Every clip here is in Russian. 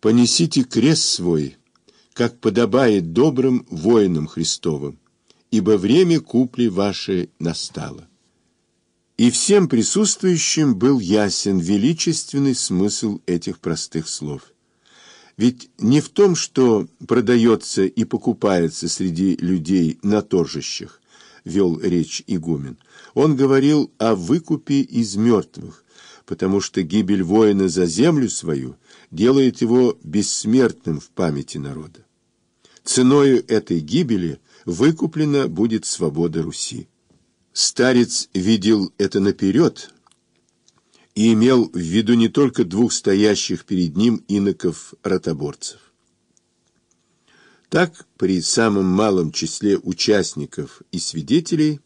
понесите крест свой, как подобает добрым воинам Христовым, ибо время купли вашей настало. И всем присутствующим был ясен величественный смысл этих простых слов. Ведь не в том, что продается и покупается среди людей на торжищах, вел речь игумен. Он говорил о выкупе из мертвых, потому что гибель воина за землю свою делает его бессмертным в памяти народа. Ценою этой гибели выкуплена будет свобода Руси. Старец видел это наперед и имел в виду не только двух стоящих перед ним иноков-ротоборцев. Так, при самом малом числе участников и свидетелей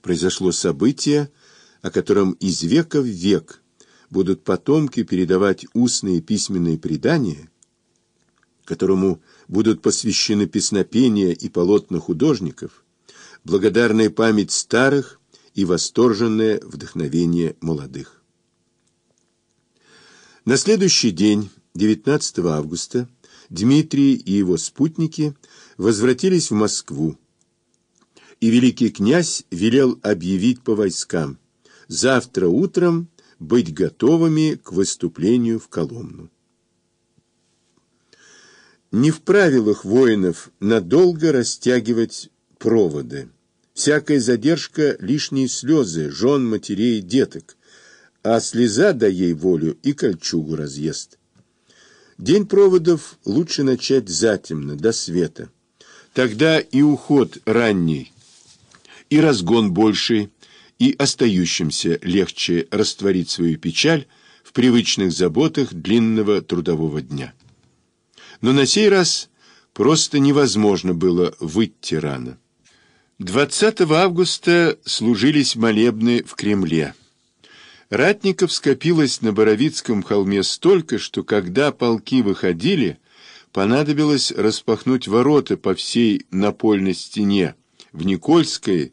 произошло событие, о котором из века в век будут потомки передавать устные письменные предания, которому будут посвящены песнопения и полотна художников, благодарная память старых и восторженное вдохновение молодых. На следующий день, 19 августа, Дмитрий и его спутники возвратились в Москву, и великий князь велел объявить по войскам завтра утром быть готовыми к выступлению в Коломну. Не в правилах воинов надолго растягивать проводы. Всякая задержка — лишние слезы, жен, матерей, деток, а слеза, да ей волю, и кольчугу разъест. День проводов лучше начать затемно, до света. Тогда и уход ранний, и разгон больший, и остающимся легче растворить свою печаль в привычных заботах длинного трудового дня. Но на сей раз просто невозможно было выйти рано. 20 августа служились молебны в Кремле. Ратников скопилось на Боровицком холме столько, что когда полки выходили, понадобилось распахнуть ворота по всей напольной стене в Никольской,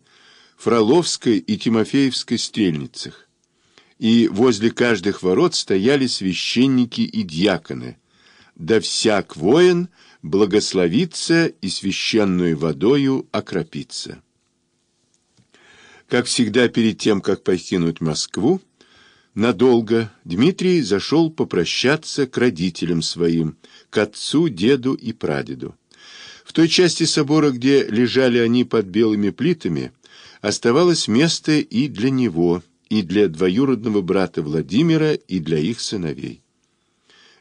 Фроловской и Тимофеевской стрельницах. И возле каждых ворот стояли священники и дьяконы. Да всяк воин благословится и священную водою окропится. Как всегда перед тем, как покинуть Москву, Надолго Дмитрий зашел попрощаться к родителям своим, к отцу, деду и прадеду. В той части собора, где лежали они под белыми плитами, оставалось место и для него, и для двоюродного брата Владимира, и для их сыновей.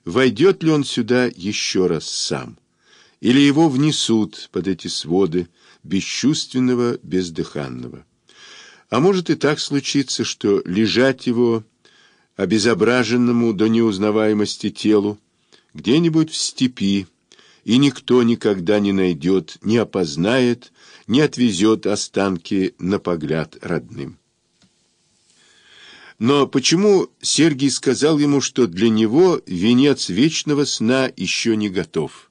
Войдет ли он сюда еще раз сам? Или его внесут под эти своды бесчувственного, бездыханного? А может и так случиться, что лежать его обезображенному до неузнаваемости телу, где-нибудь в степи, и никто никогда не найдет, не опознает, не отвезет останки на погляд родным. Но почему Сергий сказал ему, что для него венец вечного сна еще не готов?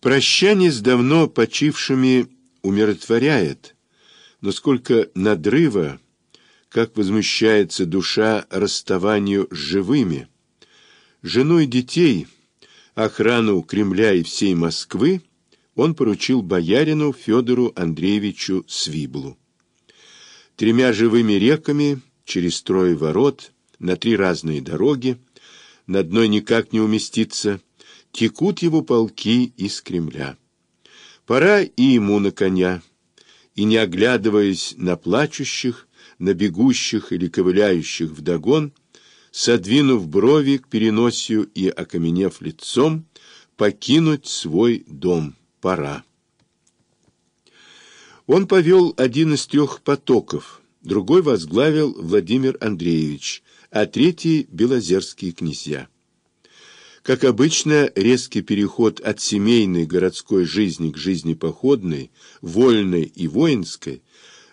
Прощание с давно почившими умиротворяет, но сколько надрыва, как возмущается душа расставанию с живыми. Жену и детей, охрану Кремля и всей Москвы он поручил боярину Федору Андреевичу Свиблу. Тремя живыми реками, через трое ворот, на три разные дороги, на одной никак не уместиться, текут его полки из Кремля. Пора и ему на коня, и, не оглядываясь на плачущих, на бегущих или ковыляющих вдогон, содвинув брови к переносию и окаменев лицом, покинуть свой дом пора. Он повел один из трех потоков, другой возглавил Владимир Андреевич, а третий — Белозерские князья. Как обычно, резкий переход от семейной городской жизни к жизни походной, вольной и воинской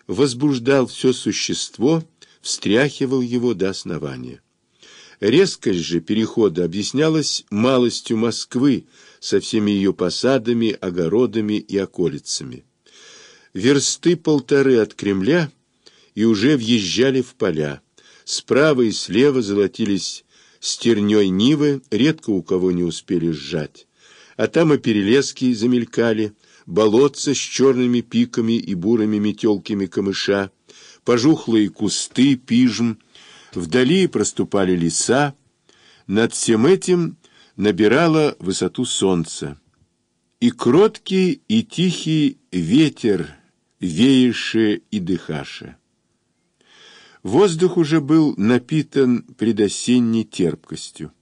возбуждал все существо, встряхивал его до основания. Резкость же перехода объяснялась малостью Москвы со всеми ее посадами, огородами и околицами. Версты полторы от Кремля и уже въезжали в поля. Справа и слева золотились стерней нивы редко у кого не успели сжать. А там и перелески замелькали, болотца с черными пиками и бурыми метелками камыша, пожухлые кусты, пижм, вдали проступали леса. Над всем этим набирало высоту солнца. И кроткий, и тихий ветер, вееше и дыхаше. Воздух уже был напитан предосенней терпкостью.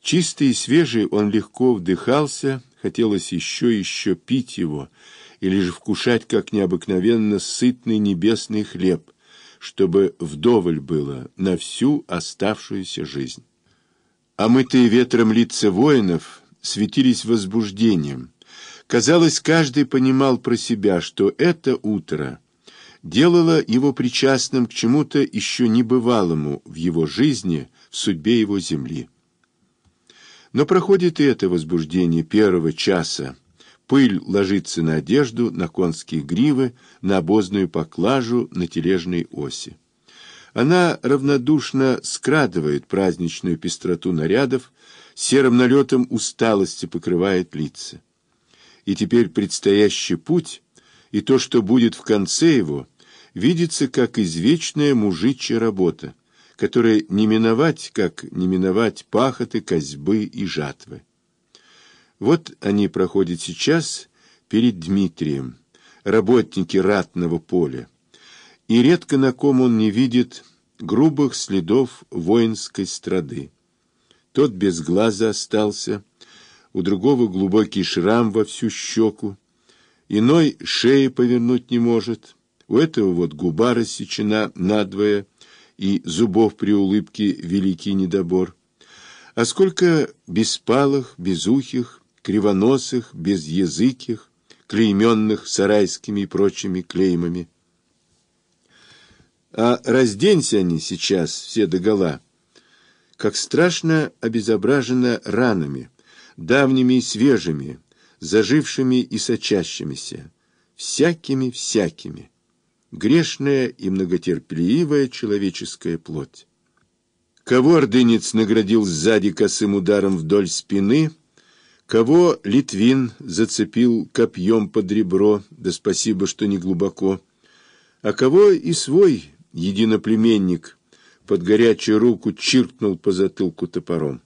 Чистый и свежий он легко вдыхался, хотелось еще и еще пить его, или же вкушать как необыкновенно сытный небесный хлеб, чтобы вдоволь было на всю оставшуюся жизнь. Омытые ветром лица воинов светились возбуждением. Казалось, каждый понимал про себя, что это утро делало его причастным к чему-то еще небывалому в его жизни, в судьбе его земли. Но проходит и это возбуждение первого часа. Пыль ложится на одежду, на конские гривы, на обозную поклажу, на тележной оси. Она равнодушно скрадывает праздничную пестроту нарядов, серым налетом усталости покрывает лица. И теперь предстоящий путь и то, что будет в конце его, видится как извечная мужичья работа, которая не миновать, как не миновать пахоты, козьбы и жатвы. Вот они проходят сейчас перед Дмитрием, работники ратного поля, и редко на ком он не видит грубых следов воинской страды. Тот без глаза остался, у другого глубокий шрам во всю щеку, иной шеи повернуть не может, у этого вот губа рассечена надвое, и зубов при улыбке великий недобор. А сколько беспалых, безухих, кривоносых, безязыких, клейменных сарайскими и прочими клеймами. А разденься они сейчас все догола, как страшно обезображено ранами, давними и свежими, зажившими и сочащимися, всякими-всякими грешная и многотерпеливая человеческая плоть. Кого ордынец наградил сзади косым ударом вдоль спины, кого Литвин зацепил копьем под ребро, да спасибо, что не глубоко, а кого и свой единоплеменник под горячую руку чиркнул по затылку топором.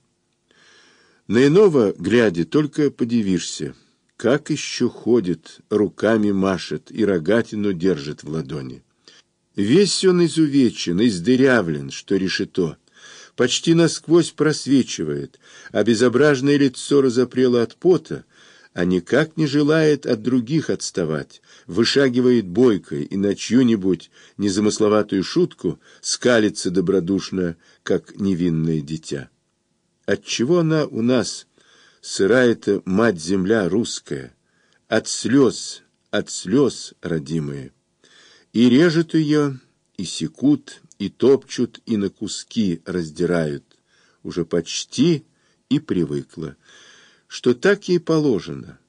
На иного, глядя, только подивишься — как еще ходит, руками машет и рогатину держит в ладони. Весь он изувечен, издырявлен, что решето. Почти насквозь просвечивает, а безобразное лицо разопрело от пота, а никак не желает от других отставать, вышагивает бойкой и на чью-нибудь незамысловатую шутку скалится добродушно, как невинное дитя. Отчего она у нас сырая-то мать-земля русская, от слез, от слез родимые. И режут ее, и секут, и топчут, и на куски раздирают. Уже почти и привыкла, что так ей положено.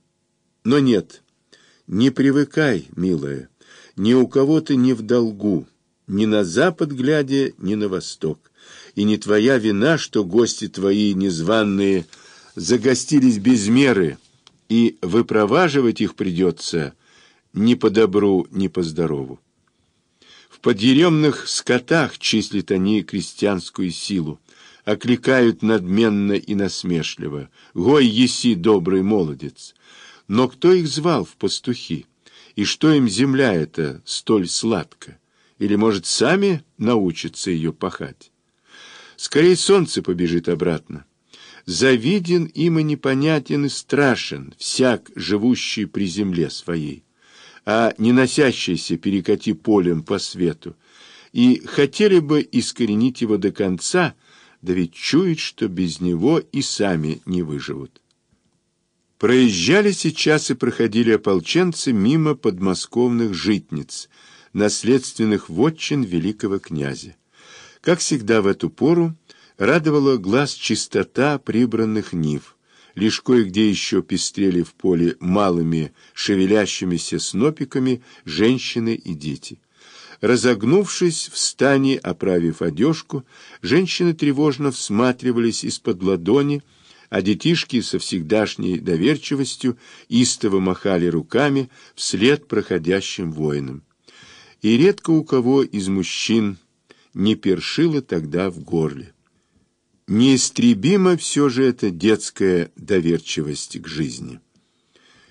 Но нет, не привыкай, милая, ни у кого ты не в долгу, ни на запад глядя, ни на восток. И не твоя вина, что гости твои незваные – загостились без меры, и выпроваживать их придется ни по добру, ни по здорову. Подъеремных скотах числят они крестьянскую силу, окликают надменно и насмешливо «Гой, еси, добрый молодец!» Но кто их звал в пастухи? И что им земля эта столь сладко? Или, может, сами научатся ее пахать? Скорее солнце побежит обратно. Завиден им и непонятен и страшен всяк, живущий при земле своей, а не носящийся перекати полем по свету, и хотели бы искоренить его до конца, да ведь чуют, что без него и сами не выживут. Проезжали сейчас и проходили ополченцы мимо подмосковных житниц, наследственных вотчин великого князя. Как всегда в эту пору, Радовала глаз чистота прибранных нив. Лишь кое-где еще пестрели в поле малыми шевелящимися снопиками женщины и дети. Разогнувшись в стане, оправив одежку, женщины тревожно всматривались из-под ладони, а детишки со всегдашней доверчивостью истово махали руками вслед проходящим воинам. И редко у кого из мужчин не першило тогда в горле. Неистребима все же эта детская доверчивость к жизни.